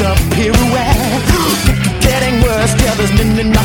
twist up pirouette Getting worse, yeah, there's n- n-